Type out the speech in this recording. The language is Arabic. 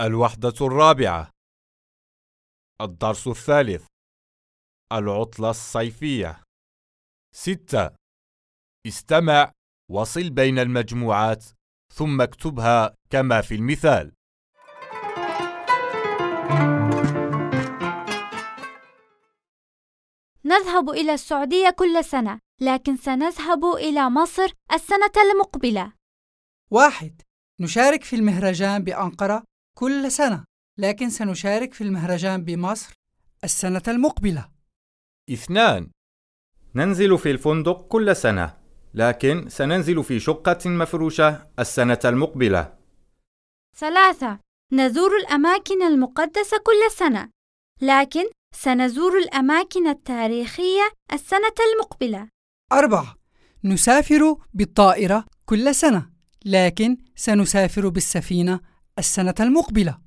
الوحدة الرابعة. الدرس الثالث. العطلة الصيفية. ستة. استمع وصل بين المجموعات ثم اكتبها كما في المثال. نذهب إلى السعودية كل سنة، لكن سنذهب إلى مصر السنة المقبلة. واحد. نشارك في المهرجان بأنقرة. كل سنة لكن سنشارك في المهرجان بمصر السنة المقبلة. اثنان. ننزل في الفندق كل سنة لكن سننزل في شقة مفروشة السنة المقبلة. ثلاثة. نزور الأماكن المقدسة كل سنة، لكن سنزور الأماكن التاريخية السنة المقبلة. أربعة. نسافر بالطائرة كل سنة لكن سنسافر بالسفينة السنة المقبلة.